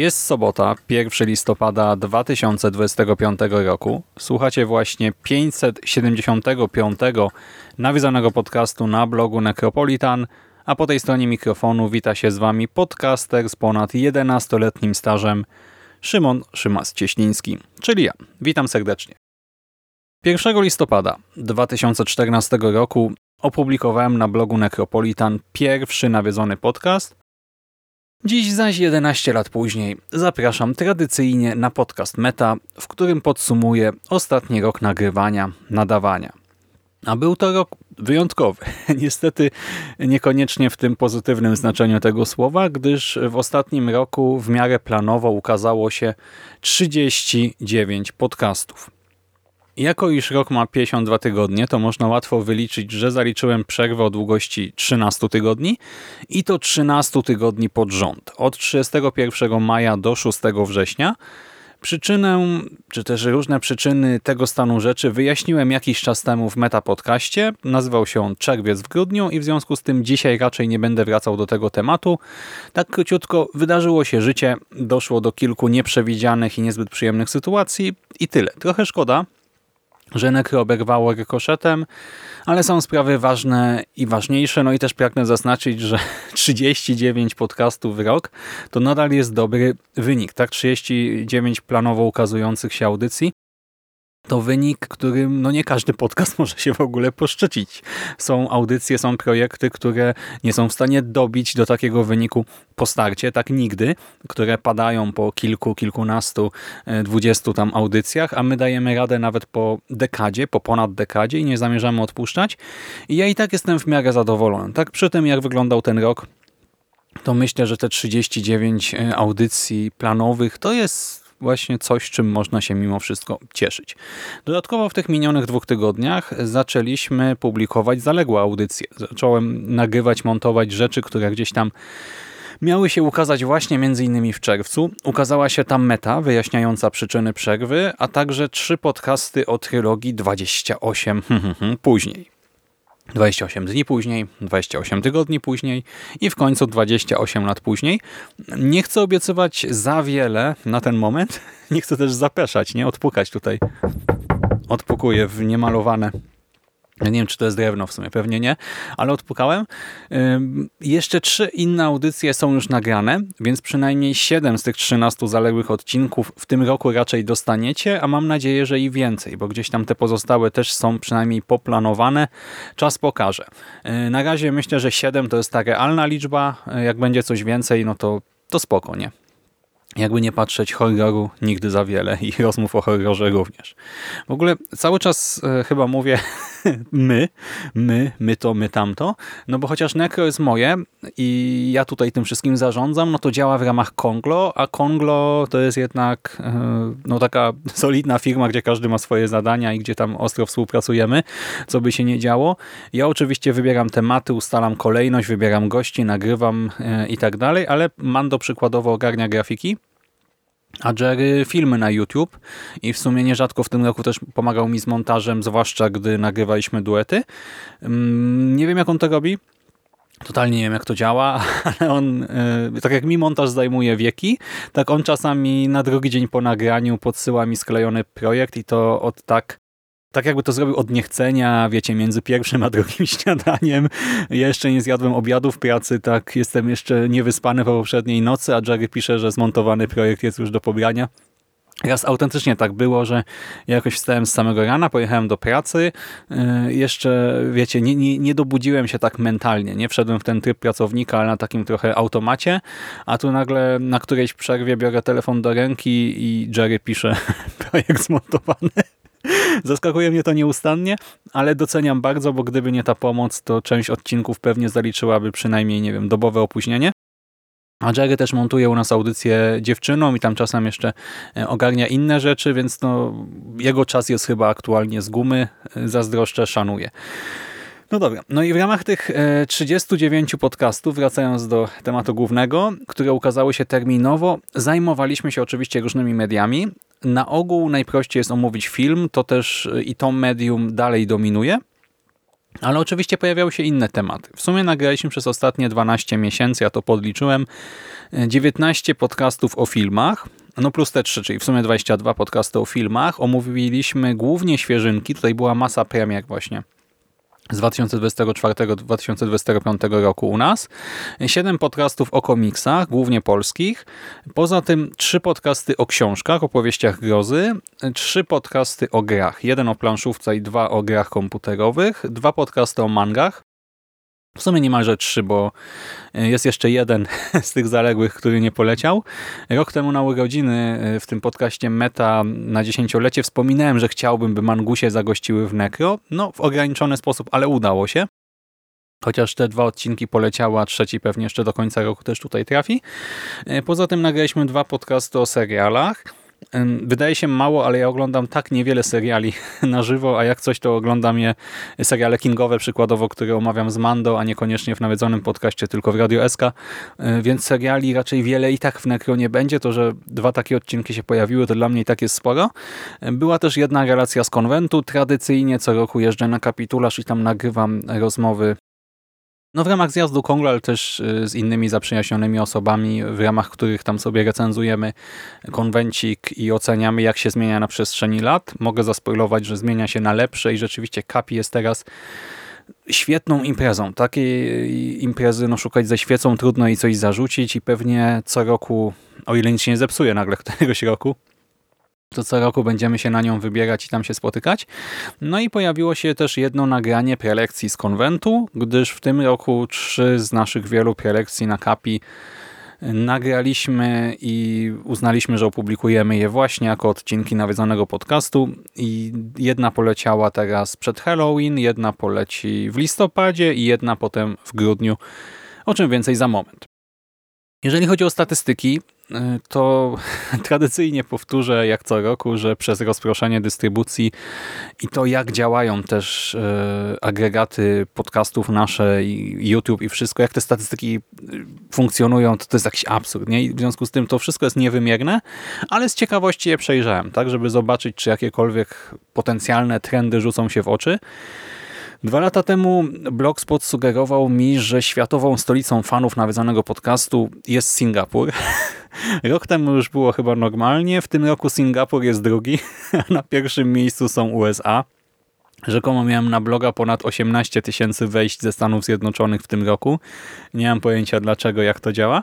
Jest sobota, 1 listopada 2025 roku. Słuchacie właśnie 575 nawiązanego podcastu na blogu Necropolitan, a po tej stronie mikrofonu wita się z Wami podcaster z ponad 11-letnim stażem Szymon Szymas-Cieśliński, czyli ja. Witam serdecznie. 1 listopada 2014 roku opublikowałem na blogu Necropolitan pierwszy nawiedzony podcast, Dziś zaś 11 lat później zapraszam tradycyjnie na podcast Meta, w którym podsumuję ostatni rok nagrywania, nadawania. A był to rok wyjątkowy. Niestety niekoniecznie w tym pozytywnym znaczeniu tego słowa, gdyż w ostatnim roku w miarę planowo ukazało się 39 podcastów. Jako iż rok ma 52 tygodnie, to można łatwo wyliczyć, że zaliczyłem przerwę o długości 13 tygodni i to 13 tygodni pod rząd, od 31 maja do 6 września. Przyczynę, czy też różne przyczyny tego stanu rzeczy wyjaśniłem jakiś czas temu w Metapodcaście. Nazywał się on Czerwiec w grudniu i w związku z tym dzisiaj raczej nie będę wracał do tego tematu. Tak króciutko, wydarzyło się życie, doszło do kilku nieprzewidzianych i niezbyt przyjemnych sytuacji i tyle. Trochę szkoda, że Nekro oberwało rykoszetem, ale są sprawy ważne i ważniejsze. No i też pragnę zaznaczyć, że 39 podcastów w rok to nadal jest dobry wynik. Tak, 39 planowo ukazujących się audycji to wynik, którym no nie każdy podcast może się w ogóle poszczycić. Są audycje, są projekty, które nie są w stanie dobić do takiego wyniku po starcie, tak nigdy, które padają po kilku, kilkunastu, e, dwudziestu tam audycjach, a my dajemy radę nawet po dekadzie, po ponad dekadzie i nie zamierzamy odpuszczać. I ja i tak jestem w miarę zadowolony. Tak przy tym, jak wyglądał ten rok, to myślę, że te 39 e, audycji planowych to jest właśnie coś, czym można się mimo wszystko cieszyć. Dodatkowo w tych minionych dwóch tygodniach zaczęliśmy publikować zaległe audycje. Zacząłem nagrywać, montować rzeczy, które gdzieś tam miały się ukazać właśnie innymi w czerwcu. Ukazała się tam meta wyjaśniająca przyczyny przerwy, a także trzy podcasty o trylogii 28 później. 28 dni później, 28 tygodni później i w końcu 28 lat później. Nie chcę obiecywać za wiele na ten moment. Nie chcę też zapeszać, nie odpukać tutaj. Odpukuję w niemalowane nie wiem, czy to jest drewno w sumie, pewnie nie, ale odpukałem. Jeszcze trzy inne audycje są już nagrane, więc przynajmniej 7 z tych 13 zaległych odcinków w tym roku raczej dostaniecie, a mam nadzieję, że i więcej, bo gdzieś tam te pozostałe też są przynajmniej poplanowane. Czas pokaże. Yy, na razie myślę, że 7 to jest ta realna liczba. Yy, jak będzie coś więcej, no to, to spoko, nie? jakby nie patrzeć, horroru nigdy za wiele i rozmów o horrorze również. W ogóle cały czas e, chyba mówię my, my, my to, my tamto, no bo chociaż Necro jest moje i ja tutaj tym wszystkim zarządzam, no to działa w ramach Konglo, a Konglo to jest jednak e, no taka solidna firma, gdzie każdy ma swoje zadania i gdzie tam ostro współpracujemy, co by się nie działo. Ja oczywiście wybieram tematy, ustalam kolejność, wybieram gości, nagrywam e, i tak dalej, ale Mando przykładowo ogarnia grafiki, a Jerry filmy na YouTube i w sumie nierzadko w tym roku też pomagał mi z montażem, zwłaszcza gdy nagrywaliśmy duety. Mm, nie wiem jak on to robi, Totalnie nie wiem, jak to działa, ale on, e, tak jak mi montaż zajmuje wieki, tak on czasami na drugi dzień po nagraniu podsyła mi sklejony projekt i to od tak tak jakby to zrobił od niechcenia, wiecie, między pierwszym a drugim śniadaniem. Ja jeszcze nie zjadłem obiadu w pracy, tak jestem jeszcze niewyspany po poprzedniej nocy, a Jerry pisze, że zmontowany projekt jest już do pobrania. Raz autentycznie tak było, że ja jakoś wstałem z samego rana, pojechałem do pracy, yy, jeszcze, wiecie, nie, nie, nie dobudziłem się tak mentalnie, nie wszedłem w ten tryb pracownika, ale na takim trochę automacie, a tu nagle na którejś przerwie biorę telefon do ręki i Jerry pisze projekt zmontowany. Zaskakuje mnie to nieustannie, ale doceniam bardzo, bo gdyby nie ta pomoc, to część odcinków pewnie zaliczyłaby przynajmniej, nie wiem, dobowe opóźnienie. A Jerry też montuje u nas audycję dziewczyną i tam czasem jeszcze e, ogarnia inne rzeczy, więc no, jego czas jest chyba aktualnie z gumy. E, zazdroszczę, szanuję. No dobra, no i w ramach tych 39 e, podcastów, wracając do tematu głównego, które ukazały się terminowo, zajmowaliśmy się oczywiście różnymi mediami. Na ogół najprościej jest omówić film, to też i to medium dalej dominuje. Ale oczywiście pojawiały się inne tematy. W sumie nagraliśmy przez ostatnie 12 miesięcy, ja to podliczyłem, 19 podcastów o filmach, no plus te 3, czyli w sumie 22 podcasty o filmach. Omówiliśmy głównie świeżynki, tutaj była masa premier właśnie z 2024-2025 roku u nas. Siedem podcastów o komiksach, głównie polskich. Poza tym trzy podcasty o książkach, opowieściach grozy. Trzy podcasty o grach. Jeden o planszówce i dwa o grach komputerowych. Dwa podcasty o mangach. W sumie niemalże trzy, bo e, jest jeszcze jeden z tych zaległych, który nie poleciał. Rok temu na urodziny e, w tym podcaście Meta na dziesięciolecie wspominałem, że chciałbym, by Mangusie zagościły w Necro. No, w ograniczony sposób, ale udało się. Chociaż te dwa odcinki poleciały, a trzeci pewnie jeszcze do końca roku też tutaj trafi. E, poza tym nagraliśmy dwa podcasty o serialach. Wydaje się mało, ale ja oglądam tak niewiele seriali na żywo, a jak coś to oglądam je seriale kingowe przykładowo, które omawiam z Mando, a niekoniecznie w nawiedzonym podcaście, tylko w Radio SK, e, więc seriali raczej wiele i tak w Nekronie będzie. To, że dwa takie odcinki się pojawiły, to dla mnie i tak jest sporo. E, była też jedna relacja z konwentu. Tradycyjnie co roku jeżdżę na kapitularz i tam nagrywam rozmowy no w ramach zjazdu Konglu, ale też y, z innymi zaprzyjaźnionymi osobami, w ramach których tam sobie recenzujemy konwencik i oceniamy, jak się zmienia na przestrzeni lat. Mogę zaspoilować, że zmienia się na lepsze i rzeczywiście Kapi jest teraz świetną imprezą. Takiej imprezy no, szukać ze świecą trudno i coś zarzucić i pewnie co roku, o ile nic się nie zepsuje nagle któregoś roku, to co roku będziemy się na nią wybierać i tam się spotykać. No i pojawiło się też jedno nagranie prelekcji z konwentu, gdyż w tym roku trzy z naszych wielu prelekcji na kapi nagraliśmy i uznaliśmy, że opublikujemy je właśnie jako odcinki nawiedzonego podcastu i jedna poleciała teraz przed Halloween, jedna poleci w listopadzie i jedna potem w grudniu, o czym więcej za moment. Jeżeli chodzi o statystyki, to tradycyjnie powtórzę jak co roku, że przez rozproszenie dystrybucji i to jak działają też y, agregaty podcastów nasze i YouTube i wszystko, jak te statystyki y, funkcjonują, to to jest jakiś absurd. Nie? I w związku z tym to wszystko jest niewymierne, ale z ciekawości je przejrzałem, tak, żeby zobaczyć, czy jakiekolwiek potencjalne trendy rzucą się w oczy. Dwa lata temu Blogspot sugerował mi, że światową stolicą fanów nawiedzonego podcastu jest Singapur. Rok temu już było chyba normalnie, w tym roku Singapur jest drugi, a na pierwszym miejscu są USA. Rzekomo miałem na bloga ponad 18 tysięcy wejść ze Stanów Zjednoczonych w tym roku. Nie mam pojęcia dlaczego, jak to działa.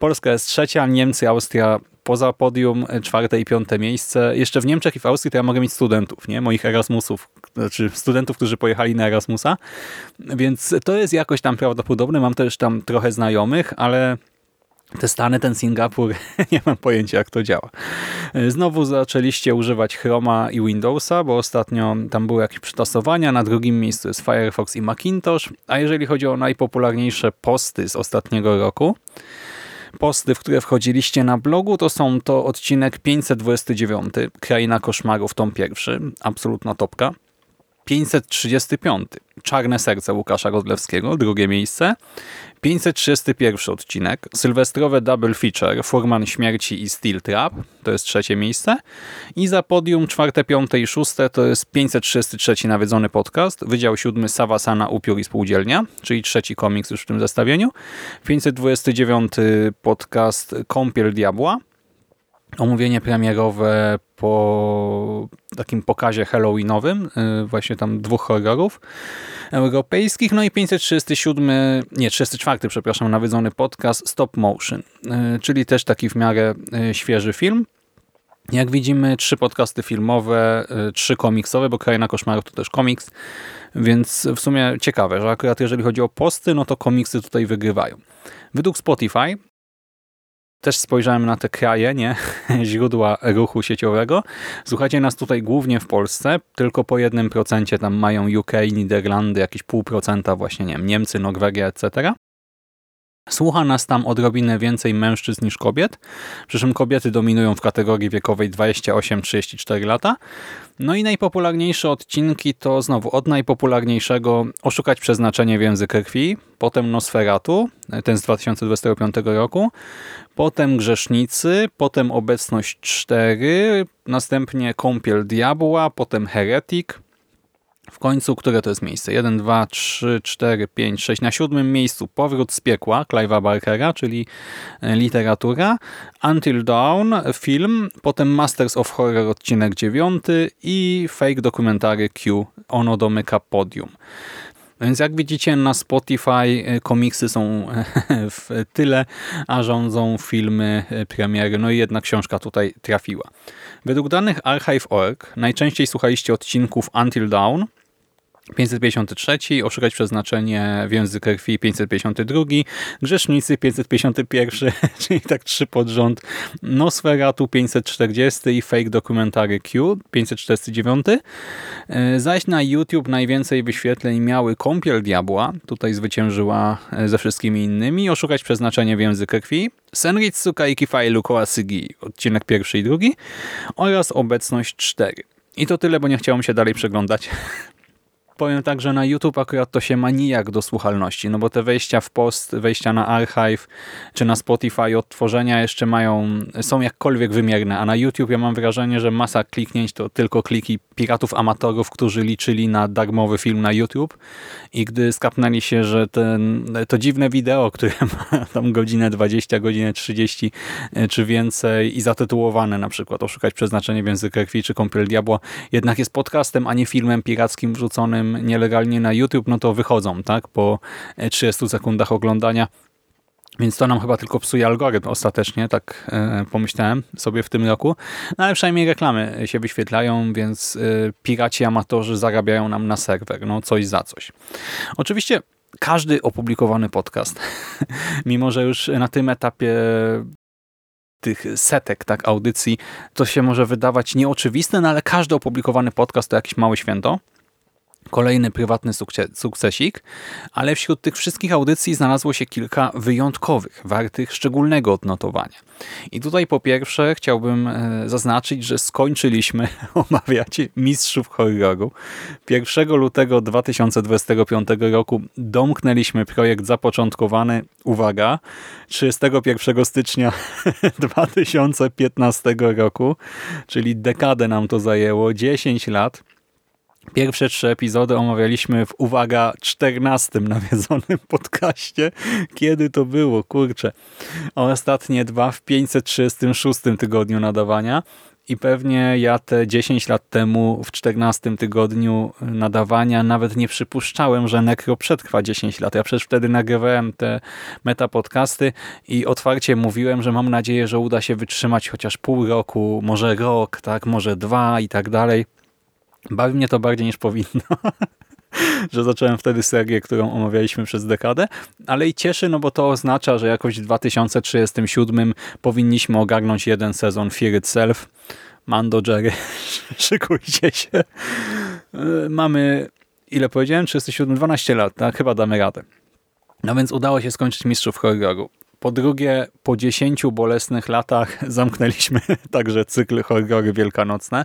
Polska jest trzecia, Niemcy, Austria poza podium, czwarte i piąte miejsce. Jeszcze w Niemczech i w Austrii to ja mogę mieć studentów, nie? moich Erasmusów, znaczy studentów, którzy pojechali na Erasmusa. Więc to jest jakoś tam prawdopodobne. Mam też tam trochę znajomych, ale te Stany, ten Singapur, nie mam pojęcia jak to działa. Znowu zaczęliście używać Chroma i Windowsa, bo ostatnio tam były jakieś przetasowania, na drugim miejscu jest Firefox i Macintosh, a jeżeli chodzi o najpopularniejsze posty z ostatniego roku, posty, w które wchodziliście na blogu, to są to odcinek 529, Kraina Koszmarów, tom pierwszy, absolutna topka. 535. Czarne serce Łukasza Godlewskiego, drugie miejsce. 531 odcinek. Sylwestrowe double feature Furman Śmierci i Steel Trap, to jest trzecie miejsce. I za podium czwarte, piąte i szóste to jest 533 nawiedzony podcast, Wydział siódmy Savasana Upiór i Spółdzielnia, czyli trzeci komiks już w tym zestawieniu. 529 podcast Kąpiel Diabła omówienie premierowe po takim pokazie halloweenowym, y, właśnie tam dwóch horrorów europejskich, no i 537, nie, 34, przepraszam, nawiedzony podcast Stop Motion, y, czyli też taki w miarę y, świeży film. Jak widzimy, trzy podcasty filmowe, trzy komiksowe, bo Kraina Koszmarów to też komiks, więc w sumie ciekawe, że akurat jeżeli chodzi o posty, no to komiksy tutaj wygrywają. Według Spotify też spojrzałem na te kraje, nie? źródła ruchu sieciowego. Słuchajcie nas tutaj głównie w Polsce, tylko po jednym procencie tam mają UK, Niderlandy, jakieś pół procenta właśnie, nie wiem, Niemcy, Norwegia, etc. Słucha nas tam odrobinę więcej mężczyzn niż kobiet, przy czym kobiety dominują w kategorii wiekowej 28-34 lata. No i najpopularniejsze odcinki to znowu od najpopularniejszego. Oszukać przeznaczenie w język krwi, potem Nosferatu, ten z 2025 roku, potem Grzesznicy, potem Obecność 4, następnie Kąpiel Diabła, potem Heretik, w końcu, które to jest miejsce? 1, 2, 3, 4, 5, 6. Na siódmym miejscu Powrót z piekła Clive'a Barkera, czyli e, literatura. Until Dawn, film. Potem Masters of Horror, odcinek 9 i fake dokumentary Q. Ono domyka podium. Więc jak widzicie na Spotify e, komiksy są w tyle, a rządzą filmy, e, premiery. No i jedna książka tutaj trafiła. Według danych Archive.org najczęściej słuchaliście odcinków Until Dawn, 553, Oszukać przeznaczenie w język krwi 552, Grzesznicy 551, czyli tak trzy pod rząd, Nosferatu 540 i Fake Dokumentary Q 549. E, zaś na YouTube najwięcej wyświetleń miały Kąpiel Diabła, tutaj zwyciężyła e, ze wszystkimi innymi, Oszukać przeznaczenie w język krwi, Senritsu Kaikifai Lukoa Sygi, odcinek pierwszy i drugi oraz Obecność 4. I to tyle, bo nie chciało mi się dalej przeglądać. powiem tak, że na YouTube akurat to się ma nijak do słuchalności, no bo te wejścia w post, wejścia na archive czy na Spotify odtworzenia jeszcze mają, są jakkolwiek wymierne, a na YouTube ja mam wrażenie, że masa kliknięć to tylko kliki piratów amatorów, którzy liczyli na darmowy film na YouTube. I gdy skapnęli się, że ten, to dziwne wideo, które ma tam godzinę 20, godzinę 30 e, czy więcej i zatytułowane na przykład Oszukać przeznaczenie w języku krwi czy Kąpiel Diabła, jednak jest podcastem, a nie filmem pirackim wrzuconym nielegalnie na YouTube, no to wychodzą tak po 30 sekundach oglądania. Więc to nam chyba tylko psuje algorytm ostatecznie, tak e, pomyślałem sobie w tym roku. No ale przynajmniej reklamy się wyświetlają, więc e, piraci amatorzy zarabiają nam na serwer, no coś za coś. Oczywiście każdy opublikowany podcast, mimo że już na tym etapie tych setek tak audycji, to się może wydawać nieoczywiste, no ale każdy opublikowany podcast to jakieś małe święto. Kolejny prywatny sukcesik, ale wśród tych wszystkich audycji znalazło się kilka wyjątkowych, wartych szczególnego odnotowania. I tutaj po pierwsze chciałbym e, zaznaczyć, że skończyliśmy omawiać Mistrzów Horroru. 1 lutego 2025 roku domknęliśmy projekt zapoczątkowany, uwaga, 31 stycznia 2015 roku, czyli dekadę nam to zajęło, 10 lat. Pierwsze trzy epizody omawialiśmy w, uwaga, czternastym nawiedzonym podcaście. Kiedy to było? Kurczę. A ostatnie dwa w 536 tygodniu nadawania. I pewnie ja te 10 lat temu w 14 tygodniu nadawania nawet nie przypuszczałem, że Necro przetrwa 10 lat. Ja przecież wtedy nagrywałem te metapodcasty i otwarcie mówiłem, że mam nadzieję, że uda się wytrzymać chociaż pół roku, może rok, tak, może dwa i tak dalej. Bawi mnie to bardziej niż powinno, że zacząłem wtedy serię, którą omawialiśmy przez dekadę, ale i cieszy, no bo to oznacza, że jakoś w 2037 powinniśmy ogarnąć jeden sezon Fear Itself. Mando, Jerry, szykujcie się. E, mamy, ile powiedziałem? 37, 12 lat, tak? Chyba damy radę. No więc udało się skończyć Mistrzów Horroru. Po drugie, po 10 bolesnych latach zamknęliśmy także cykl horrory wielkanocne.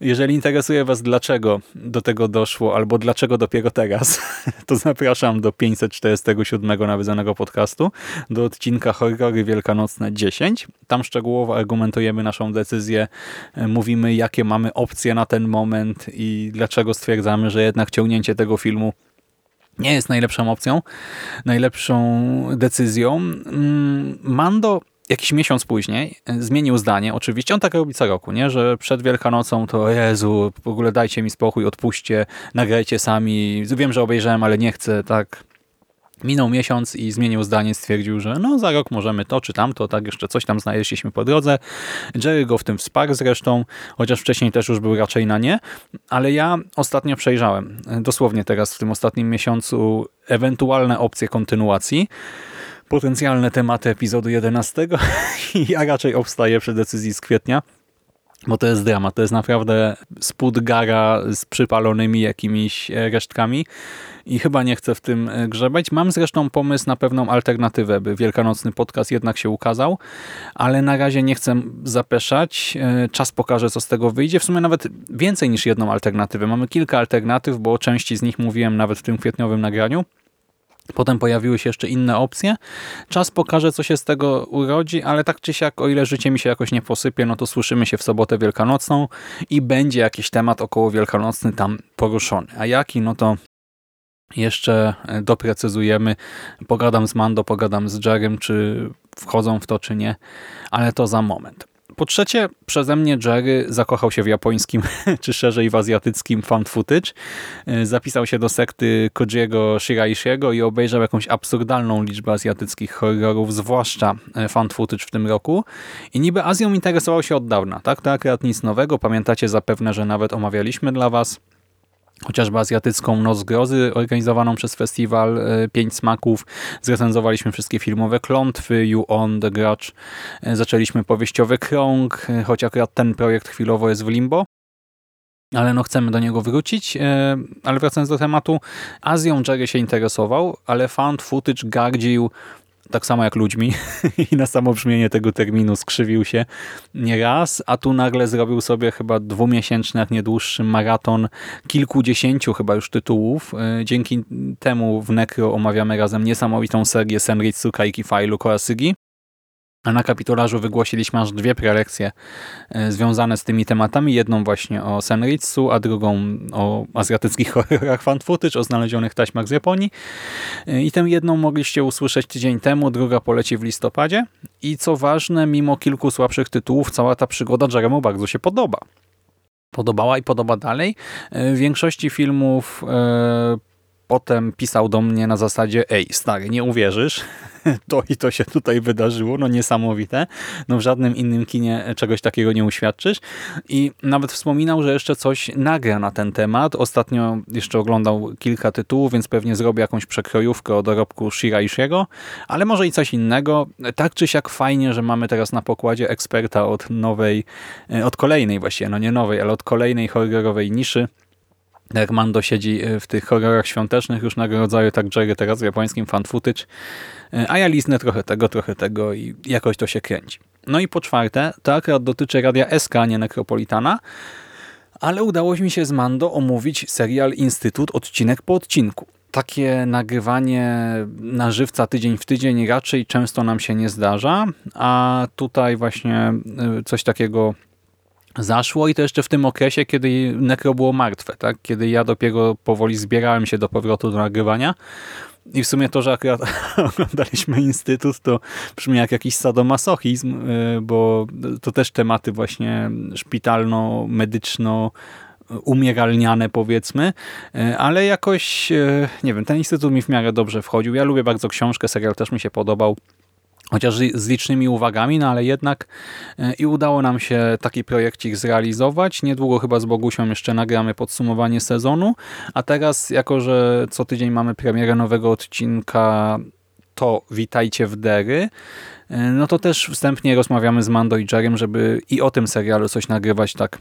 Jeżeli interesuje Was, dlaczego do tego doszło, albo dlaczego dopiero teraz, to zapraszam do 547 nawiedzonego podcastu, do odcinka Horrory Wielkanocne 10. Tam szczegółowo argumentujemy naszą decyzję, mówimy jakie mamy opcje na ten moment i dlaczego stwierdzamy, że jednak ciągnięcie tego filmu nie jest najlepszą opcją, najlepszą decyzją. Mm, Mando jakiś miesiąc później e, zmienił zdanie. Oczywiście on tak robi co roku, nie? że przed Wielkanocą to Jezu, w ogóle dajcie mi spokój, odpuśćcie, nagrajcie sami. Wiem, że obejrzałem, ale nie chcę, tak. Minął miesiąc i zmienił zdanie, stwierdził, że no za rok możemy to czy tamto, tak jeszcze coś tam znaleźliśmy po drodze. Jerry go w tym wsparł zresztą, chociaż wcześniej też już był raczej na nie, ale ja ostatnio przejrzałem, dosłownie teraz w tym ostatnim miesiącu, ewentualne opcje kontynuacji potencjalne tematy epizodu 11 i ja raczej obstaję przy decyzji z kwietnia, bo to jest dramat. To jest naprawdę spód gara z przypalonymi jakimiś e, resztkami i chyba nie chcę w tym e, grzebać. Mam zresztą pomysł na pewną alternatywę, by wielkanocny podcast jednak się ukazał, ale na razie nie chcę zapeszać. E, czas pokaże, co z tego wyjdzie. W sumie nawet więcej niż jedną alternatywę. Mamy kilka alternatyw, bo o części z nich mówiłem nawet w tym kwietniowym nagraniu. Potem pojawiły się jeszcze inne opcje. Czas pokaże, co się z tego urodzi, ale tak czy siak, o ile życie mi się jakoś nie posypie, no to słyszymy się w sobotę wielkanocną i będzie jakiś temat około wielkanocny tam poruszony. A jaki, no to jeszcze doprecyzujemy. Pogadam z Mando, pogadam z Jerem, czy wchodzą w to, czy nie, ale to za moment. Po trzecie, przeze mnie Jerry zakochał się w japońskim, czy szerzej w azjatyckim fan footage. E, zapisał się do sekty Kojiego Shiraishiego i obejrzał jakąś absurdalną liczbę azjatyckich horrorów, zwłaszcza e, fan footage w tym roku. I niby Azją interesował się od dawna, tak? To akurat nic nowego. Pamiętacie zapewne, że nawet omawialiśmy dla was chociażby azjatycką Noc Grozy organizowaną przez festiwal e, Pięć Smaków. Zrecenzowaliśmy wszystkie filmowe klątwy, You On, The Grudge. E, zaczęliśmy powieściowy krąg, e, choć akurat ten projekt chwilowo jest w limbo. Ale no chcemy do niego wrócić. Ale wracając do tematu, Azją Jerry się interesował, ale found footage gardził tak samo jak ludźmi i na samo brzmienie tego terminu skrzywił się nieraz, a tu nagle zrobił sobie chyba dwumiesięczny, jak nie dłuższy maraton kilkudziesięciu chyba już tytułów. E, dzięki temu w Necro omawiamy razem niesamowitą serię Senritsu Kaiki Failu Koasygi, a na kapitularzu wygłosiliśmy aż dwie prelekcje e, związane z tymi tematami. Jedną właśnie o Senritsu, a drugą o azjatyckich horrorach fan footage, o znalezionych taśmach z Japonii. E, I tę jedną mogliście usłyszeć tydzień temu, druga poleci w listopadzie. I co ważne, mimo kilku słabszych tytułów, cała ta przygoda Jaremu bardzo się podoba. Podobała i podoba dalej. E, w większości filmów potem pisał do mnie na zasadzie ej stary, nie uwierzysz, to i to się tutaj wydarzyło, no niesamowite. No w żadnym innym kinie czegoś takiego nie uświadczysz. I nawet wspominał, że jeszcze coś nagra na ten temat. Ostatnio jeszcze oglądał kilka tytułów, więc pewnie zrobi jakąś przekrojówkę o dorobku Shiraishiego, ale może i coś innego. Tak czy siak fajnie, że mamy teraz na pokładzie eksperta od nowej, od kolejnej właściwie, no nie nowej, ale od kolejnej horrorowej niszy, jak Mando siedzi e, w tych horrorach świątecznych na rodzaju, tak Jerry teraz w japońskim fan footage, e, a ja liznę trochę tego, trochę tego i jakoś to się kręci. No i po czwarte, to akurat dotyczy Radia SK, nie Necropolitana, ale udało mi się z Mando omówić serial Instytut odcinek po odcinku. Takie nagrywanie na żywca tydzień w tydzień raczej często nam się nie zdarza, a tutaj właśnie e, coś takiego zaszło i to jeszcze w tym okresie, kiedy Necro było martwe, tak? kiedy ja dopiero powoli zbierałem się do powrotu do nagrywania i w sumie to, że akurat oglądaliśmy Instytut, to brzmi jak jakiś sadomasochizm, y, bo to też tematy właśnie szpitalno-medyczno umieralniane powiedzmy, y, ale jakoś, y, nie wiem, ten instytut mi w miarę dobrze wchodził. Ja lubię bardzo książkę, serial też mi się podobał. Chociaż z licznymi uwagami, no ale jednak e, i udało nam się taki projekcik zrealizować. Niedługo chyba z Bogusią jeszcze nagramy podsumowanie sezonu, a teraz jako, że co tydzień mamy premierę nowego odcinka to Witajcie w Dery, e, no to też wstępnie rozmawiamy z Mando i Jerem, żeby i o tym serialu coś nagrywać tak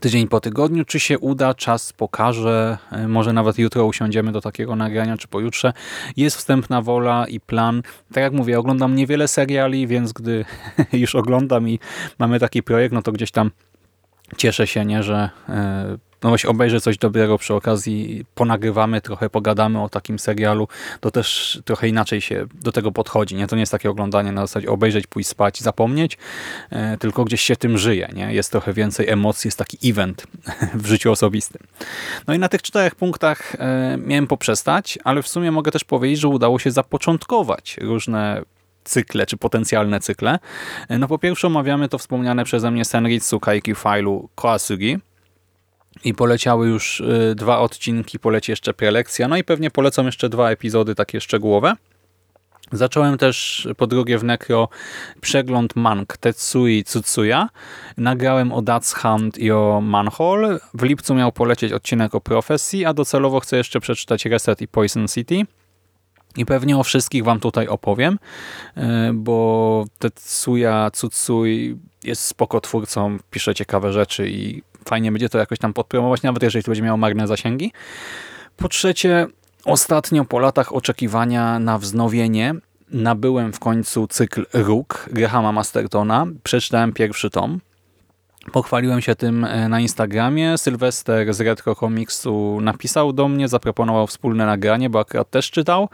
tydzień po tygodniu. Czy się uda, czas pokaże. E, może nawet jutro usiądziemy do takiego nagrania, czy pojutrze. Jest wstępna wola i plan. Tak jak mówię, oglądam niewiele seriali, więc gdy już oglądam i mamy taki projekt, no to gdzieś tam cieszę się, nie, że e, no właśnie obejrzę coś dobrego przy okazji, ponagrywamy, trochę pogadamy o takim serialu, to też trochę inaczej się do tego podchodzi. Nie? To nie jest takie oglądanie na zasadzie obejrzeć, pójść spać, zapomnieć, e, tylko gdzieś się tym żyje. Nie? Jest trochę więcej emocji, jest taki event w życiu osobistym. No i na tych czterech punktach e, miałem poprzestać, ale w sumie mogę też powiedzieć, że udało się zapoczątkować różne cykle, czy potencjalne cykle. E, no po pierwsze omawiamy to wspomniane przeze mnie Senritsu Kaiki Failu Koasugi, i poleciały już y, dwa odcinki, poleci jeszcze prelekcja, no i pewnie polecą jeszcze dwa epizody takie szczegółowe. Zacząłem też po drugie w Necro przegląd mang Tetsui Tsutsuya. Nagrałem o That's Hunt i o Manhole. W lipcu miał polecieć odcinek o profesji, a docelowo chcę jeszcze przeczytać Reset i Poison City. I pewnie o wszystkich wam tutaj opowiem, e, bo Tetsuya Tsutsui jest spoko twórcą, pisze ciekawe rzeczy i fajnie będzie to jakoś tam podpromować, nawet jeżeli to będzie miało marne zasięgi. Po trzecie, ostatnio po latach oczekiwania na wznowienie nabyłem w końcu cykl Róg Grahama Mastertona. Przeczytałem pierwszy tom. Pochwaliłem się tym e, na Instagramie. Sylwester z Retro Comicsu napisał do mnie, zaproponował wspólne nagranie, bo akurat też czytał.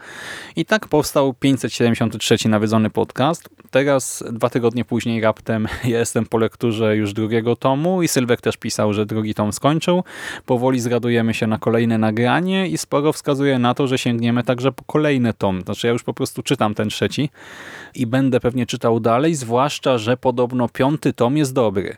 I tak powstał 573 nawiedzony podcast. Teraz, dwa tygodnie później raptem jestem po lekturze już drugiego tomu i Sylwek też pisał, że drugi tom skończył. Powoli zgadujemy się na kolejne nagranie i sporo wskazuje na to, że sięgniemy także po kolejny tom. Znaczy ja już po prostu czytam ten trzeci i będę pewnie czytał dalej, zwłaszcza, że podobno piąty tom jest dobry.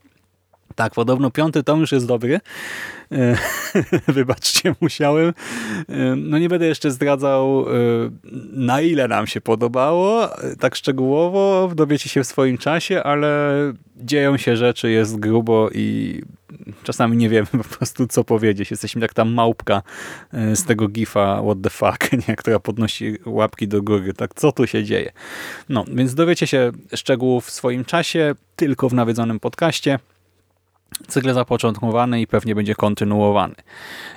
tak, podobno piąty tom już jest dobry. E, wybaczcie, musiałem. E, no nie będę jeszcze zdradzał, e, na ile nam się podobało, tak szczegółowo, dowiecie się w swoim czasie, ale dzieją się rzeczy, jest grubo i czasami nie wiemy po prostu, co powiedzieć. Jesteśmy jak ta małpka z tego gifa what the fuck, nie? która podnosi łapki do góry. Tak, co tu się dzieje? No, więc dowiecie się szczegółów w swoim czasie, tylko w nawiedzonym podcaście cykl zapoczątkowany i pewnie będzie kontynuowany.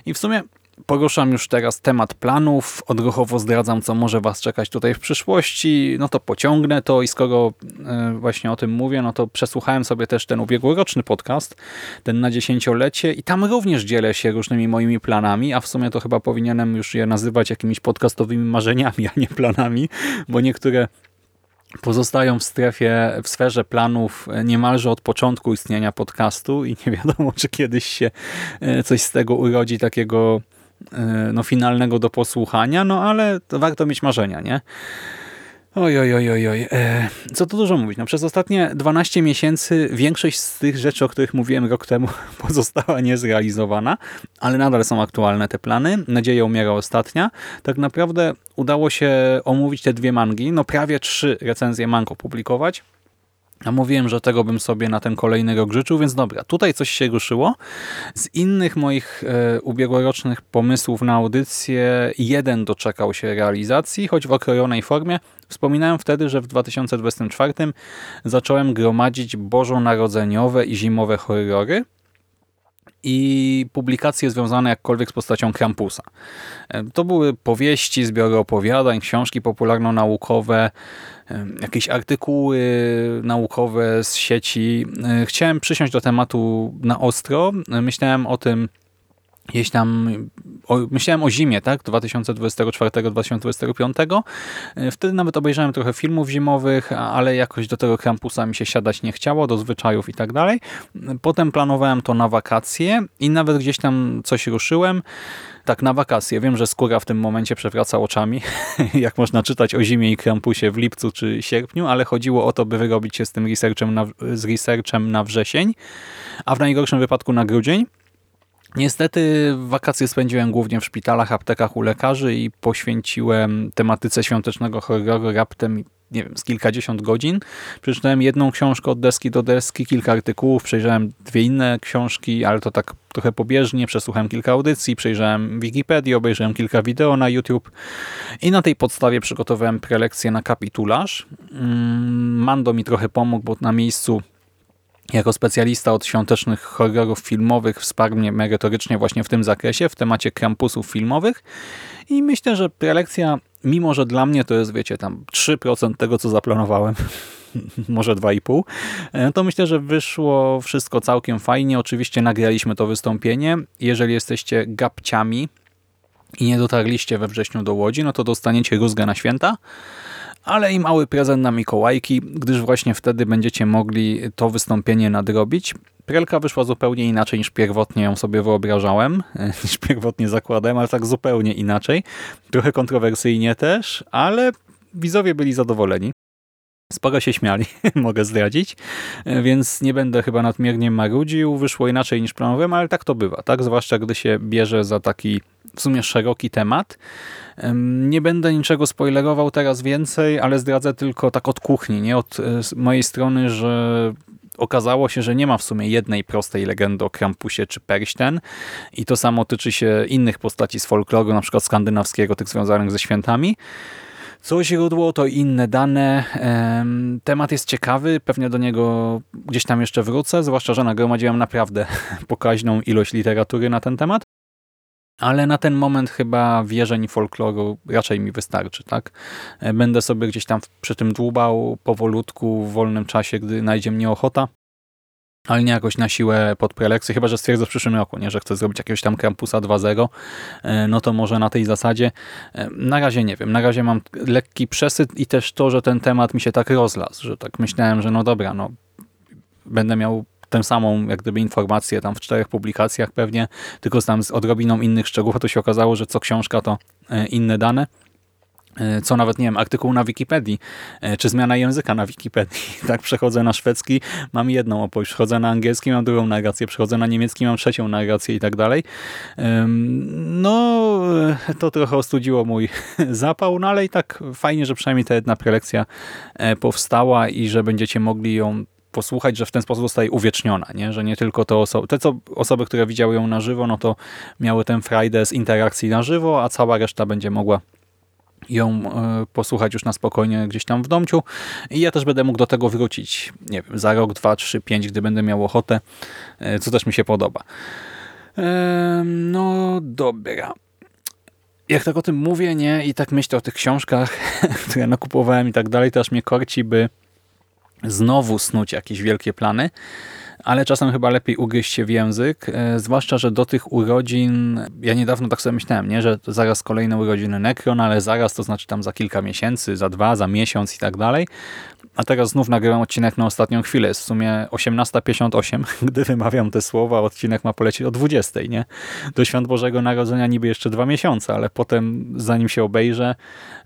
I w sumie poruszam już teraz temat planów, odruchowo zdradzam, co może Was czekać tutaj w przyszłości, no to pociągnę to i skoro e, właśnie o tym mówię, no to przesłuchałem sobie też ten ubiegłoroczny podcast, ten na dziesięciolecie i tam również dzielę się różnymi moimi planami, a w sumie to chyba powinienem już je nazywać jakimiś podcastowymi marzeniami, a nie planami, bo niektóre pozostają w strefie, w sferze planów niemalże od początku istnienia podcastu i nie wiadomo, czy kiedyś się e, coś z tego urodzi takiego e, no, finalnego do posłuchania, no ale to warto mieć marzenia, nie? Oj, oj, oj, oj, oj. E, co tu dużo mówić. No, przez ostatnie 12 miesięcy większość z tych rzeczy, o których mówiłem rok temu, pozostała niezrealizowana, ale nadal są aktualne te plany. Nadzieja umiera ostatnia. Tak naprawdę udało się omówić te dwie mangi, no prawie trzy recenzje mang opublikować. A mówiłem, że tego bym sobie na ten kolejny rok życzył, więc dobra, tutaj coś się ruszyło. Z innych moich e, ubiegłorocznych pomysłów na audycję jeden doczekał się realizacji, choć w okrojonej formie. Wspominałem wtedy, że w 2024 zacząłem gromadzić bożonarodzeniowe i zimowe horrory i publikacje związane jakkolwiek z postacią Krampusa. E, to były powieści, zbiory opowiadań, książki popularno-naukowe, e, jakieś artykuły naukowe z sieci. E, chciałem przysiąść do tematu na ostro. Myślałem o tym, jeśli tam, o, myślałem o zimie, tak, 2024-2025. Wtedy nawet obejrzałem trochę filmów zimowych, ale jakoś do tego Krampusa mi się siadać nie chciało, do zwyczajów i tak dalej. Potem planowałem to na wakacje i nawet gdzieś tam coś ruszyłem. Tak, na wakacje. Wiem, że skóra w tym momencie przewraca oczami, jak można czytać o zimie i Krampusie w lipcu czy sierpniu, ale chodziło o to, by wyrobić się z tym researchem na, z researchem na wrzesień, a w najgorszym wypadku na grudzień. Niestety wakacje spędziłem głównie w szpitalach, aptekach u lekarzy i poświęciłem tematyce świątecznego horroru raptem nie wiem, z kilkadziesiąt godzin. Przeczytałem jedną książkę od deski do deski, kilka artykułów, przejrzałem dwie inne książki, ale to tak trochę pobieżnie, przesłuchałem kilka audycji, przejrzałem Wikipedię, obejrzałem kilka wideo na YouTube i na tej podstawie przygotowałem prelekcję na kapitularz. Mm, Mando mi trochę pomógł, bo na miejscu jako specjalista od świątecznych horrorów filmowych wsparł mnie merytorycznie właśnie w tym zakresie, w temacie krampusów filmowych i myślę, że prelekcja, mimo że dla mnie to jest, wiecie, tam 3% tego, co zaplanowałem, może 2,5, e, to myślę, że wyszło wszystko całkiem fajnie. Oczywiście nagraliśmy to wystąpienie. Jeżeli jesteście gapciami i nie dotarliście we wrześniu do Łodzi, no to dostaniecie rózgę na święta ale i mały prezent na Mikołajki, gdyż właśnie wtedy będziecie mogli to wystąpienie nadrobić. Prelka wyszła zupełnie inaczej niż pierwotnie ją sobie wyobrażałem, niż pierwotnie zakładałem, ale tak zupełnie inaczej. Trochę kontrowersyjnie też, ale widzowie byli zadowoleni. Sporo się śmiali, mogę zdradzić, więc nie będę chyba nadmiernie marudził. Wyszło inaczej niż planowałem, ale tak to bywa, tak? Zwłaszcza gdy się bierze za taki w sumie szeroki temat. Nie będę niczego spoilerował teraz więcej, ale zdradzę tylko tak od kuchni, nie od e, mojej strony, że okazało się, że nie ma w sumie jednej prostej legendy o Krampusie czy Perśten i to samo tyczy się innych postaci z folkloru, na przykład skandynawskiego, tych związanych ze świętami. Co źródło, to inne dane. Temat jest ciekawy, pewnie do niego gdzieś tam jeszcze wrócę, zwłaszcza, że nagromadziłem naprawdę pokaźną ilość literatury na ten temat. Ale na ten moment chyba wierzeń folkloru raczej mi wystarczy, tak? E, będę sobie gdzieś tam przy tym dłubał powolutku w wolnym czasie, gdy najdzie mnie ochota ale nie jakoś na siłę pod prelekcję, chyba że stwierdzę w przyszłym roku, nie, że chcę zrobić jakiegoś tam Campusa 2.0, e, no to może na tej zasadzie. E, na razie nie wiem, na razie mam lekki przesyt i też to, że ten temat mi się tak rozlazł, że tak myślałem, że no dobra, no będę miał tę samą jak gdyby informację tam w czterech publikacjach pewnie, tylko tam z odrobiną innych szczegółów, a to się okazało, że co książka to e, inne dane. E, co nawet, nie wiem, artykuł na Wikipedii, e, czy zmiana języka na Wikipedii. Tak, przechodzę na szwedzki, mam jedną opowieść, przechodzę na angielski, mam drugą narrację, przechodzę na niemiecki, mam trzecią narrację i tak dalej. No, to trochę ostudziło mój zapał, no ale i tak fajnie, że przynajmniej ta jedna prelekcja powstała i że będziecie mogli ją posłuchać, że w ten sposób zostaje uwieczniona, nie? że nie tylko to osoby, te co, osoby, które widziały ją na żywo, no to miały ten Friday z interakcji na żywo, a cała reszta będzie mogła ją e, posłuchać już na spokojnie gdzieś tam w domciu i ja też będę mógł do tego wrócić, nie wiem, za rok, dwa, trzy, pięć, gdy będę miał ochotę, e, co też mi się podoba. No dobra. Jak tak o tym mówię, nie, i tak myślę o tych książkach, które nakupowałem i tak dalej, to aż mnie korci, by znowu snuć jakieś wielkie plany, ale czasem chyba lepiej ugryźć się w język, e, zwłaszcza, że do tych urodzin, ja niedawno tak sobie myślałem, nie, że zaraz kolejne urodziny Necron, ale zaraz to znaczy tam za kilka miesięcy, za dwa, za miesiąc i tak dalej, a teraz znów nagrywam odcinek na ostatnią chwilę. Jest w sumie 18.58, gdy wymawiam te słowa. Odcinek ma polecieć o 20, nie? Do Świąt Bożego Narodzenia niby jeszcze dwa miesiące, ale potem zanim się obejrzę,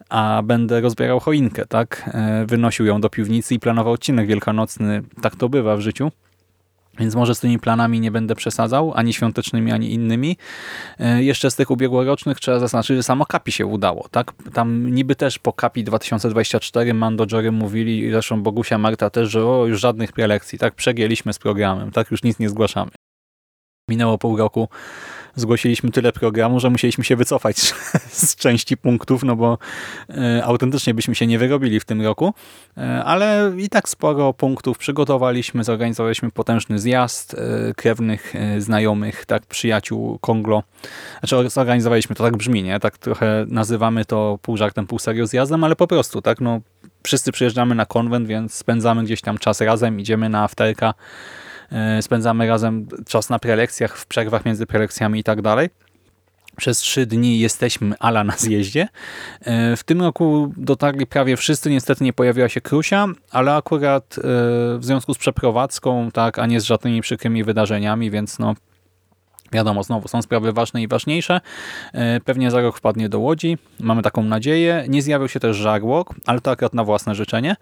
a będę rozbierał choinkę, tak? E, wynosił ją do piwnicy i planował odcinek wielkanocny. Tak to bywa w życiu. Więc może z tymi planami nie będę przesadzał, ani świątecznymi, ani innymi. E, jeszcze z tych ubiegłorocznych trzeba zaznaczyć, że samo Kapi się udało. tak? Tam niby też po Kapi 2024 Mando Jory mówili, zresztą Bogusia Marta też, że o, już żadnych prelekcji, tak? Przegięliśmy z programem, tak? Już nic nie zgłaszamy. Minęło pół roku zgłosiliśmy tyle programu, że musieliśmy się wycofać z części punktów, no bo e, autentycznie byśmy się nie wyrobili w tym roku, e, ale i tak sporo punktów przygotowaliśmy, zorganizowaliśmy potężny zjazd e, krewnych, znajomych, tak przyjaciół Konglo. Znaczy zorganizowaliśmy, to tak brzmi, nie? Tak trochę nazywamy to pół żartem, pół serio zjazdem, ale po prostu, tak, no wszyscy przyjeżdżamy na konwent, więc spędzamy gdzieś tam czas razem, idziemy na afterka, spędzamy razem czas na prelekcjach, w przerwach między prelekcjami i tak dalej. Przez trzy dni jesteśmy ala na zjeździe. E, w tym roku dotarli prawie wszyscy. Niestety nie pojawiła się Krusia, ale akurat e, w związku z przeprowadzką, tak, a nie z żadnymi przykrymi wydarzeniami, więc no Wiadomo, znowu są sprawy ważne i ważniejsze. E, pewnie za rok wpadnie do Łodzi. Mamy taką nadzieję. Nie zjawił się też Żarłok, ale to akurat na własne życzenie.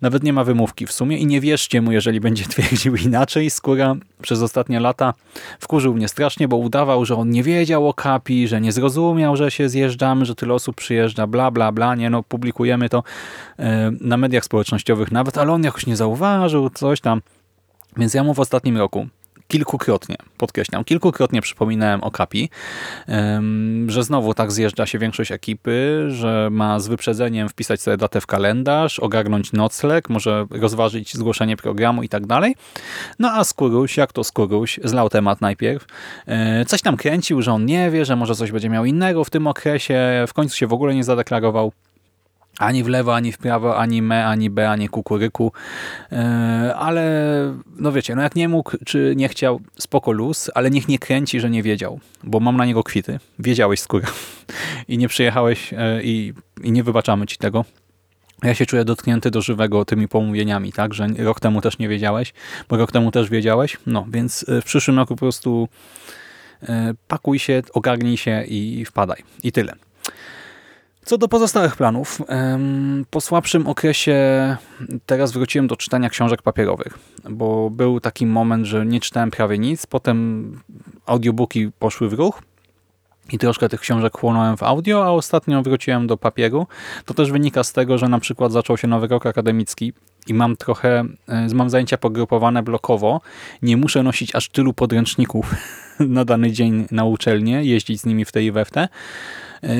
Nawet nie ma wymówki w sumie i nie wierzcie mu, jeżeli będzie twierdził inaczej. Skóra przez ostatnie lata wkurzył mnie strasznie, bo udawał, że on nie wiedział o kapi, że nie zrozumiał, że się zjeżdżamy, że tyle osób przyjeżdża, bla, bla, bla. Nie, no publikujemy to e, na mediach społecznościowych nawet, ale on jakoś nie zauważył, coś tam. Więc ja mu w ostatnim roku kilkukrotnie, podkreślam, kilkukrotnie przypominałem o Kapi, że znowu tak zjeżdża się większość ekipy, że ma z wyprzedzeniem wpisać sobie datę w kalendarz, ogarnąć nocleg, może rozważyć zgłoszenie programu i tak dalej. No a Skuruś, jak to Skuruś, zlał temat najpierw, e, coś tam kręcił, że on nie wie, że może coś będzie miał innego w tym okresie, w końcu się w ogóle nie zadeklarował ani w lewo, ani w prawo, ani me, ani b, ani kukuryku. E, ale no wiecie, no jak nie mógł, czy nie chciał, spoko luz, ale niech nie kręci, że nie wiedział, bo mam na niego kwity. Wiedziałeś skóra i nie przyjechałeś e, i, i nie wybaczamy ci tego. Ja się czuję dotknięty do żywego tymi pomówieniami, tak, że rok temu też nie wiedziałeś, bo rok temu też wiedziałeś. No, więc e, w przyszłym roku po prostu pakuj się, ogarnij się i wpadaj. I tyle. Co do pozostałych planów, po słabszym okresie teraz wróciłem do czytania książek papierowych, bo był taki moment, że nie czytałem prawie nic, potem audiobooki poszły w ruch i troszkę tych książek chłonąłem w audio, a ostatnio wróciłem do papieru. To też wynika z tego, że na przykład zaczął się nowy rok akademicki i mam trochę, e, mam zajęcia pogrupowane blokowo, nie muszę nosić aż tylu podręczników na dany dzień na uczelnię, jeździć z nimi w tej i we w te,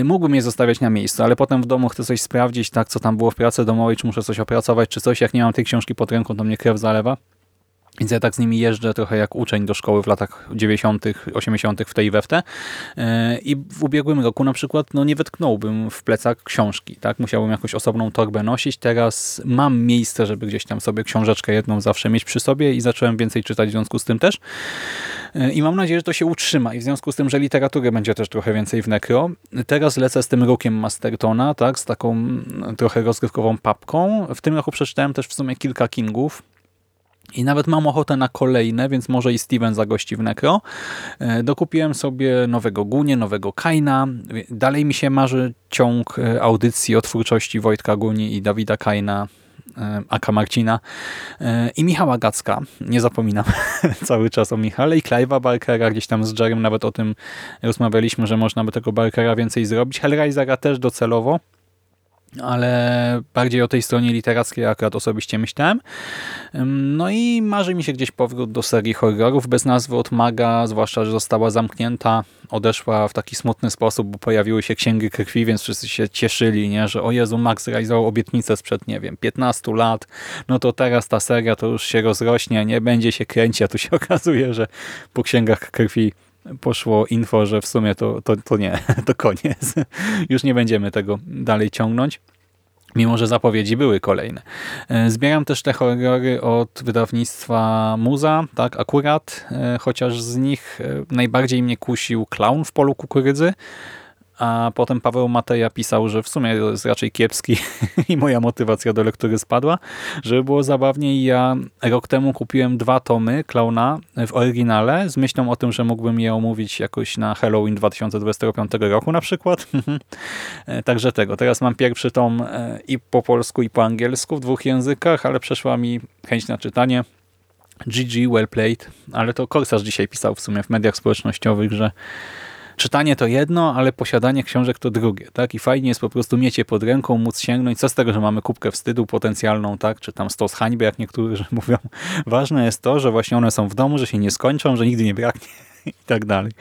mógłbym je zostawiać na miejscu, ale potem w domu chcę coś sprawdzić, tak, co tam było w pracy domowej, czy muszę coś opracować, czy coś, jak nie mam tej książki pod ręką, to mnie krew zalewa. Więc ja tak z nimi jeżdżę trochę jak uczeń do szkoły w latach 90., 80. w tej i we w te. I w ubiegłym roku na przykład no nie wetknąłbym w plecak książki. tak Musiałbym jakąś osobną torbę nosić. Teraz mam miejsce, żeby gdzieś tam sobie książeczkę jedną zawsze mieć przy sobie i zacząłem więcej czytać w związku z tym też. E, I mam nadzieję, że to się utrzyma. I w związku z tym, że literatury będzie też trochę więcej w Necro. Teraz lecę z tym rokiem Mastertona, tak, z taką mm, trochę rozgrywkową papką. W tym roku przeczytałem też w sumie kilka Kingów. I nawet mam ochotę na kolejne, więc może i Steven zagości w Necro. E, dokupiłem sobie nowego Gunie, nowego Kaina. Dalej mi się marzy ciąg e, audycji o twórczości Wojtka Guni i Dawida Kaina e, Aka Marcina i Michała Gacka. Nie zapominam cały czas o Michale i Clive'a Barkera. Gdzieś tam z Jerem nawet o tym rozmawialiśmy, że można by tego Barkera więcej zrobić. Hellraisera też docelowo ale bardziej o tej stronie literackiej akurat osobiście myślałem. No i marzy mi się gdzieś powrót do serii horrorów bez nazwy od Maga, zwłaszcza, że została zamknięta, odeszła w taki smutny sposób, bo pojawiły się księgi krwi, więc wszyscy się cieszyli, nie? że o Jezu, Max zrealizował obietnicę sprzed, nie wiem, 15 lat, no to teraz ta seria to już się rozrośnie, nie będzie się kręcić, a tu się okazuje, że po księgach krwi poszło info, że w sumie to, to, to nie, to koniec. Już nie będziemy tego dalej ciągnąć. Mimo, że zapowiedzi były kolejne. E, zbieram też te horrory od wydawnictwa Muza, tak akurat, e, chociaż z nich e, najbardziej mnie kusił Clown w polu kukurydzy, a potem Paweł Mateja pisał, że w sumie jest raczej kiepski i moja motywacja do lektury spadła. Żeby było zabawniej, ja rok temu kupiłem dwa tomy Klauna w oryginale z myślą o tym, że mógłbym je omówić jakoś na Halloween 2025 roku na przykład. Także tego. Teraz mam pierwszy tom e, i po polsku i po angielsku w dwóch językach, ale przeszła mi chęć na czytanie. GG, well played, ale to Korsarz dzisiaj pisał w sumie w mediach społecznościowych, że czytanie to jedno, ale posiadanie książek to drugie, tak? I fajnie jest po prostu mieć je pod ręką, móc sięgnąć. Co z tego, że mamy kubkę wstydu potencjalną, tak? Czy tam stos hańby, jak niektórzy mówią. Ważne jest to, że właśnie one są w domu, że się nie skończą, że nigdy nie braknie i tak dalej.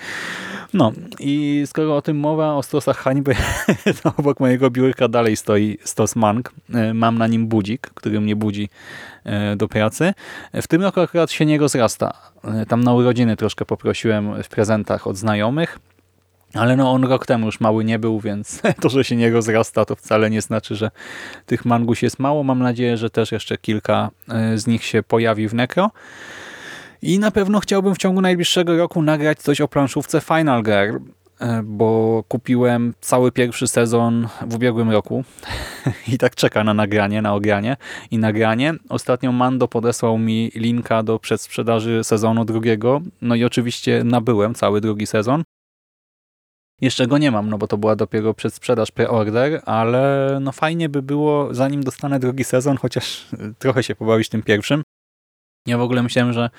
No i skoro o tym mowa, o stosach hańby, to obok mojego biurka dalej stoi stos Mank. E, mam na nim budzik, który mnie budzi e, do pracy. W tym roku akurat się nie rozrasta. E, tam na urodziny troszkę poprosiłem w prezentach od znajomych. Ale no on rok temu już mały nie był, więc to, że się nie rozrasta, to wcale nie znaczy, że tych manguś jest mało. Mam nadzieję, że też jeszcze kilka e, z nich się pojawi w Necro. I na pewno chciałbym w ciągu najbliższego roku nagrać coś o planszówce Final Girl, e, bo kupiłem cały pierwszy sezon w ubiegłym roku i tak czeka na nagranie, na ogranie i nagranie. Ostatnio Mando podesłał mi linka do przedsprzedaży sezonu drugiego, no i oczywiście nabyłem cały drugi sezon. Jeszcze go nie mam, no bo to była dopiero przedsprzedaż pre-order, ale no fajnie by było, zanim dostanę drugi sezon, chociaż trochę się pobawić tym pierwszym. Ja w ogóle myślałem, że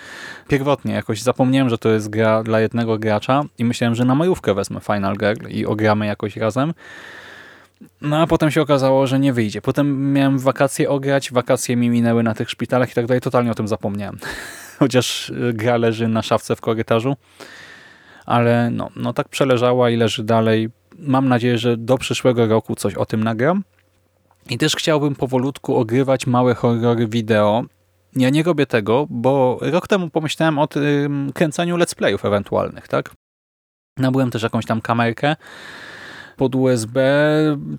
pierwotnie jakoś zapomniałem, że to jest gra dla jednego gracza i myślałem, że na majówkę wezmę Final Girl i ogramy jakoś razem. No a potem się okazało, że nie wyjdzie. Potem miałem wakacje ograć, wakacje mi minęły na tych szpitalach i tak dalej. Totalnie o tym zapomniałem. Chociaż gra leży na szafce w korytarzu ale no, no tak przeleżała i leży dalej. Mam nadzieję, że do przyszłego roku coś o tym nagram. I też chciałbym powolutku ogrywać małe horrory wideo. Ja nie robię tego, bo rok temu pomyślałem o tym kręcaniu let's playów ewentualnych, tak? Nabyłem też jakąś tam kamerkę, pod USB,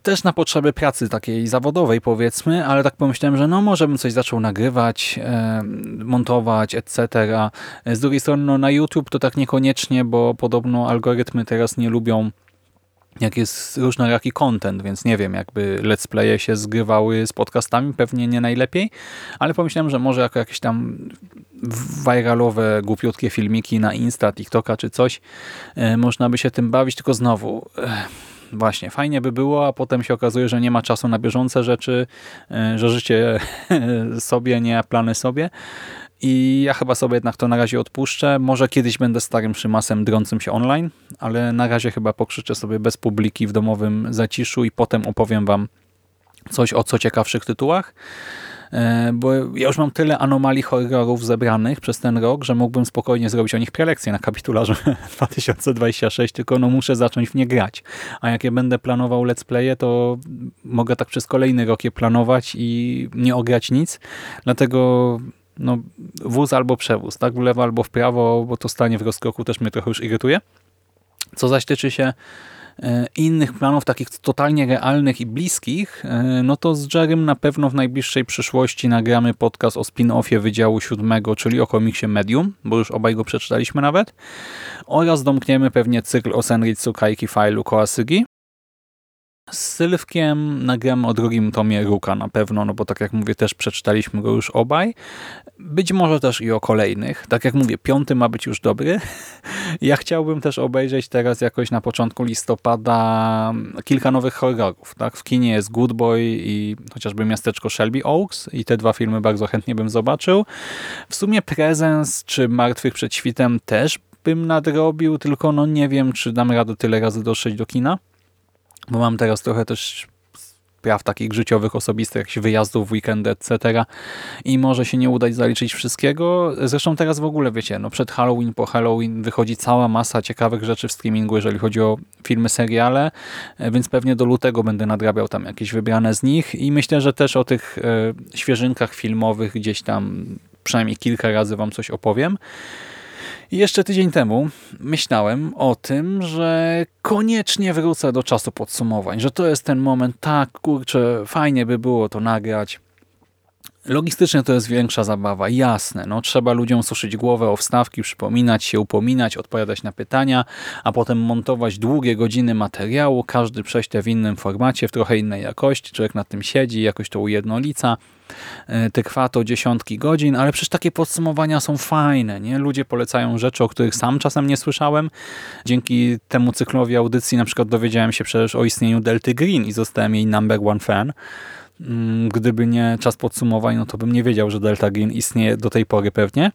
też na potrzeby pracy takiej zawodowej powiedzmy, ale tak pomyślałem, że no może bym coś zaczął nagrywać, e, montować, etc. Z drugiej strony no, na YouTube to tak niekoniecznie, bo podobno algorytmy teraz nie lubią jak jest różnoraki content, więc nie wiem, jakby let's playe się zgrywały z podcastami, pewnie nie najlepiej, ale pomyślałem, że może jako jakieś tam viralowe, głupiutkie filmiki na Insta, TikToka czy coś, e, można by się tym bawić, tylko znowu... Właśnie, fajnie by było, a potem się okazuje, że nie ma czasu na bieżące rzeczy, e, że życie sobie, nie plany sobie. I ja chyba sobie jednak to na razie odpuszczę. Może kiedyś będę starym szymasem drącym się online, ale na razie chyba pokrzyczę sobie bez publiki w domowym zaciszu i potem opowiem wam coś o co ciekawszych tytułach. E, bo ja już mam tyle anomalii horrorów zebranych przez ten rok, że mógłbym spokojnie zrobić o nich prelekcję na kapitularzu 2026, tylko no muszę zacząć w nie grać. A jak ja będę planował let's playe, to mogę tak przez kolejny rok je planować i nie ograć nic, dlatego no, wóz albo przewóz, tak? W lewo albo w prawo, bo to stanie w rozkroku też mnie trochę już irytuje. Co zaś tyczy się innych planów, takich totalnie realnych i bliskich, e, no to z Jerem na pewno w najbliższej przyszłości nagramy podcast o spin-offie Wydziału Siódmego, czyli o komiksie Medium, bo już obaj go przeczytaliśmy nawet, oraz domkniemy pewnie cykl o Senritsu Kaiki Failu Koasygi, z Sylwkiem nagramy o drugim tomie Ruka na pewno, no bo tak jak mówię, też przeczytaliśmy go już obaj. Być może też i o kolejnych. Tak jak mówię, piąty ma być już dobry. Ja chciałbym też obejrzeć teraz jakoś na początku listopada kilka nowych horrorów. Tak? W kinie jest Good Boy i chociażby miasteczko Shelby Oaks i te dwa filmy bardzo chętnie bym zobaczył. W sumie Presence czy Martwych przed świtem też bym nadrobił, tylko no nie wiem, czy dam radę tyle razy dotrzeć do kina bo mam teraz trochę też spraw takich życiowych, osobistych, jakichś wyjazdów, weekendy, etc. I może się nie udać zaliczyć wszystkiego. Zresztą teraz w ogóle, wiecie, no przed Halloween, po Halloween wychodzi cała masa ciekawych rzeczy w streamingu, jeżeli chodzi o filmy, seriale, e, więc pewnie do lutego będę nadrabiał tam jakieś wybrane z nich i myślę, że też o tych e, świeżynkach filmowych gdzieś tam przynajmniej kilka razy wam coś opowiem. I jeszcze tydzień temu myślałem o tym, że koniecznie wrócę do czasu podsumowań, że to jest ten moment, tak, kurczę, fajnie by było to nagrać. Logistycznie to jest większa zabawa, jasne. No, trzeba ludziom suszyć głowę o wstawki, przypominać się, upominać, odpowiadać na pytania, a potem montować długie godziny materiału, każdy prześle w innym formacie, w trochę innej jakości. Człowiek nad tym siedzi, jakoś to ujednolica. E, trwa to dziesiątki godzin, ale przecież takie podsumowania są fajne. Nie? Ludzie polecają rzeczy, o których sam czasem nie słyszałem. Dzięki temu cyklowi audycji na przykład dowiedziałem się przecież o istnieniu Delty Green i zostałem jej number one fan. Mm, gdyby nie czas podsumowań, no to bym nie wiedział, że Delta Green istnieje do tej pory pewnie.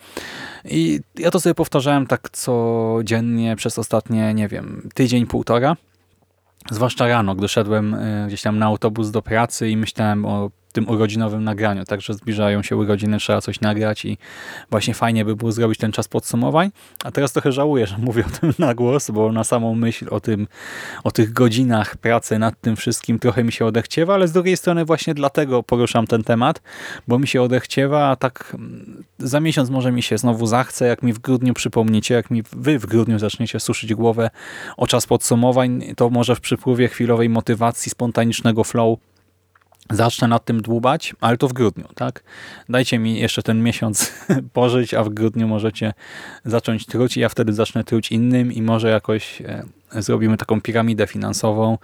I ja to sobie powtarzałem tak codziennie przez ostatnie, nie wiem, tydzień, półtora. Zwłaszcza rano, gdy szedłem e, gdzieś tam na autobus do pracy i myślałem o tym urodzinowym nagraniu. Także zbliżają się urodziny, trzeba coś nagrać i właśnie fajnie by było zrobić ten czas podsumowań. A teraz trochę żałuję, że mówię o tym na głos, bo na samą myśl o tym, o tych godzinach pracy nad tym wszystkim trochę mi się odechciewa, ale z drugiej strony właśnie dlatego poruszam ten temat, bo mi się odechciewa, a tak mm, za miesiąc może mi się znowu zachce, jak mi w grudniu przypomnicie, jak mi wy w grudniu zaczniecie suszyć głowę o czas podsumowań, to może w przypływie chwilowej motywacji, spontanicznego flow zacznę nad tym dłubać, ale to w grudniu, tak? Dajcie mi jeszcze ten miesiąc pożyć, a w grudniu możecie zacząć truć i ja wtedy zacznę truć innym i może jakoś e, zrobimy taką piramidę finansową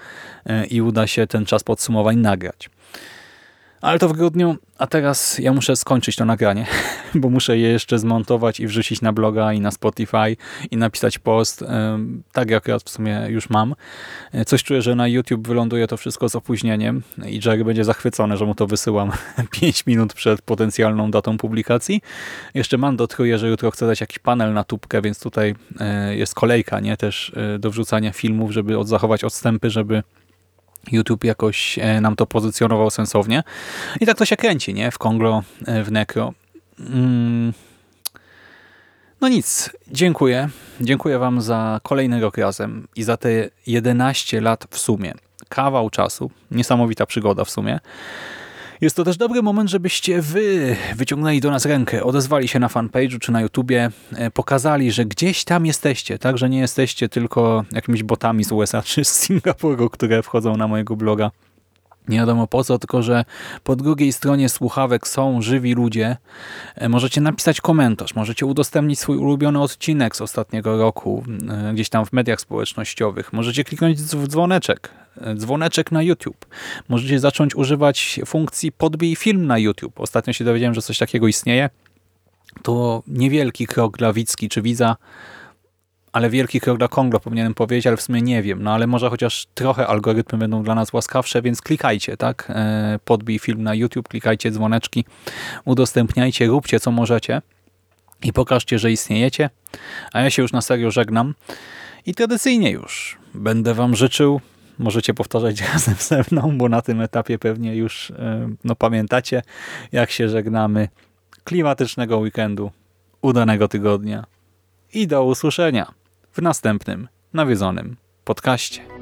e, i uda się ten czas podsumowań nagrać. Ale to w grudniu, a teraz ja muszę skończyć to nagranie, bo muszę je jeszcze zmontować i wrzucić na bloga i na Spotify i napisać post. Tak jak ja w sumie już mam. E, coś czuję, że na YouTube wyląduje to wszystko z opóźnieniem i Jerry będzie zachwycony, że mu to wysyłam 5 minut przed potencjalną datą publikacji. Jeszcze mam dotruje, że jutro chcę dać jakiś panel na tubkę, więc tutaj e, jest kolejka nie też e, do wrzucania filmów, żeby zachować odstępy, żeby YouTube jakoś e, nam to pozycjonował sensownie. I tak to się kręci, nie? W Konglo, e, w Necro. Mm. No nic, dziękuję. Dziękuję Wam za kolejny rok razem i za te 11 lat w sumie. Kawał czasu, niesamowita przygoda w sumie. Jest to też dobry moment, żebyście wy wyciągnęli do nas rękę, odezwali się na fanpage'u czy na YouTubie, e, pokazali, że gdzieś tam jesteście, tak, że nie jesteście tylko jakimiś botami z USA czy z Singapuru, które wchodzą na mojego bloga nie wiadomo po co, tylko że po drugiej stronie słuchawek są żywi ludzie. E, możecie napisać komentarz, możecie udostępnić swój ulubiony odcinek z ostatniego roku, e, gdzieś tam w mediach społecznościowych. Możecie kliknąć w dzwoneczek, e, dzwoneczek na YouTube. Możecie zacząć używać funkcji podbij film na YouTube. Ostatnio się dowiedziałem, że coś takiego istnieje. To niewielki krok dla Wicki czy Widza, ale wielki krok dla Konglo powinienem powiedzieć, ale w sumie nie wiem. No ale może chociaż trochę algorytmy będą dla nas łaskawsze, więc klikajcie, tak? E, podbij film na YouTube, klikajcie dzwoneczki, udostępniajcie, róbcie co możecie i pokażcie, że istniejecie. A ja się już na serio żegnam i tradycyjnie już będę Wam życzył możecie powtarzać razem ze mną, bo na tym etapie pewnie już e, no, pamiętacie, jak się żegnamy. Klimatycznego weekendu, udanego tygodnia i do usłyszenia w następnym nawiedzonym podcaście.